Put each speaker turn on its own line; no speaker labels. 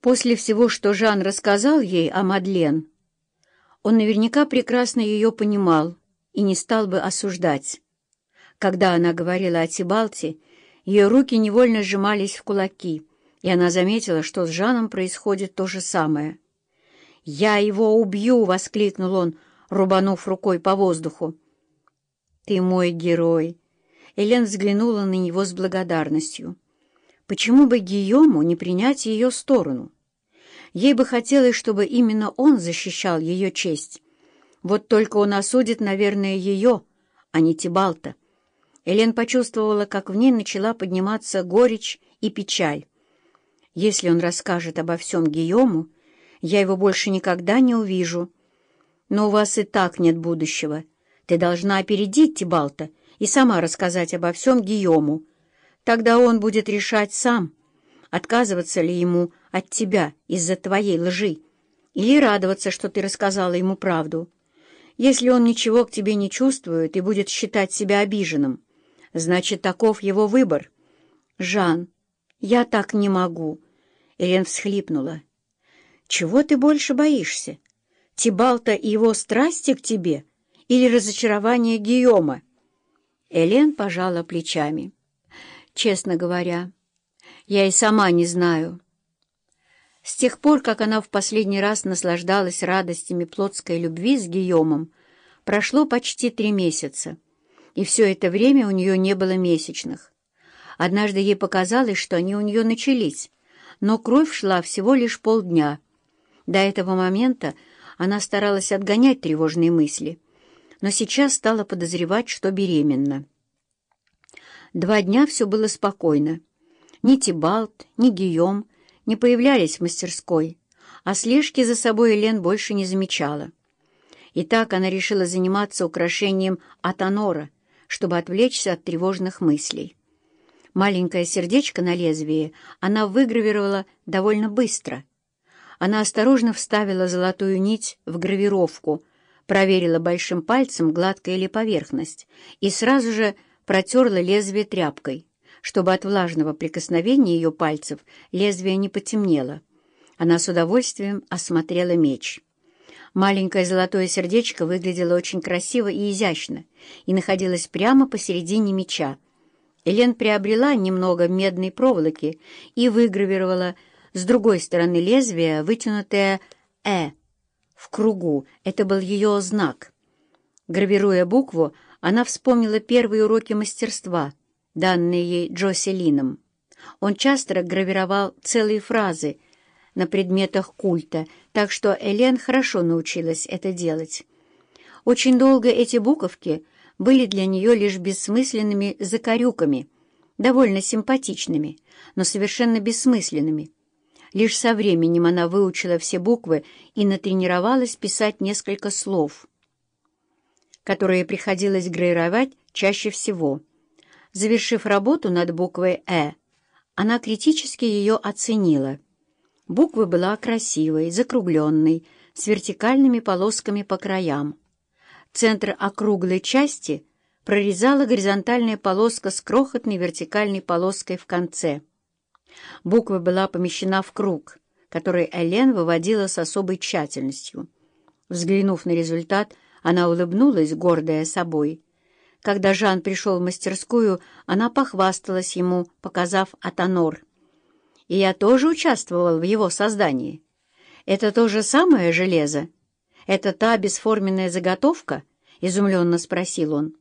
После всего, что Жан рассказал ей о Мадлен, он наверняка прекрасно ее понимал и не стал бы осуждать. Когда она говорила о Тибалте, ее руки невольно сжимались в кулаки, и она заметила, что с Жаном происходит то же самое. «Я его убью!» — воскликнул он, рубанув рукой по воздуху. «Ты мой герой!» Элен взглянула на него с благодарностью. Почему бы Гийому не принять ее сторону? Ей бы хотелось, чтобы именно он защищал ее честь. Вот только он осудит, наверное, ее, а не Тибалта. Элен почувствовала, как в ней начала подниматься горечь и печаль. Если он расскажет обо всем Гийому, я его больше никогда не увижу. Но у вас и так нет будущего. Ты должна опередить Тибалта и сама рассказать обо всем Гийому, Тогда он будет решать сам, отказываться ли ему от тебя из-за твоей лжи или радоваться, что ты рассказала ему правду. Если он ничего к тебе не чувствует и будет считать себя обиженным, значит, таков его выбор. Жан, я так не могу. Элен всхлипнула. Чего ты больше боишься? Тибалта и его страсти к тебе или разочарование Гийома? Элен пожала плечами. Честно говоря, я и сама не знаю. С тех пор, как она в последний раз наслаждалась радостями плотской любви с Гийомом, прошло почти три месяца, и все это время у нее не было месячных. Однажды ей показалось, что они у нее начались, но кровь шла всего лишь полдня. До этого момента она старалась отгонять тревожные мысли, но сейчас стала подозревать, что беременна. Два дня все было спокойно. Ни Тибалт, ни Гийом не появлялись в мастерской, а слежки за собой Элен больше не замечала. И так она решила заниматься украшением Атанора, чтобы отвлечься от тревожных мыслей. Маленькое сердечко на лезвии она выгравировала довольно быстро. Она осторожно вставила золотую нить в гравировку, проверила большим пальцем, гладкая ли поверхность, и сразу же протерла лезвие тряпкой, чтобы от влажного прикосновения ее пальцев лезвие не потемнело. Она с удовольствием осмотрела меч. Маленькое золотое сердечко выглядело очень красиво и изящно и находилось прямо посередине меча. Элен приобрела немного медной проволоки и выгравировала с другой стороны лезвия вытянутое «э» в кругу. Это был ее знак. Гравируя букву, она вспомнила первые уроки мастерства, данные ей Джоселином. Он часто гравировал целые фразы на предметах культа, так что Элен хорошо научилась это делать. Очень долго эти буковки были для нее лишь бессмысленными закорюками, довольно симпатичными, но совершенно бессмысленными. Лишь со временем она выучила все буквы и натренировалась писать несколько слов — которые приходилось гравировать чаще всего. Завершив работу над буквой «Э», она критически ее оценила. Буква была красивой, закругленной, с вертикальными полосками по краям. Центр округлой части прорезала горизонтальная полоска с крохотной вертикальной полоской в конце. Буква была помещена в круг, который Элен выводила с особой тщательностью. Взглянув на результат, она улыбнулась, гордая собой. Когда Жан пришел в мастерскую, она похвасталась ему, показав Атонор. И я тоже участвовал в его создании. Это то же самое железо? Это та бесформенная заготовка? — изумленно спросил он.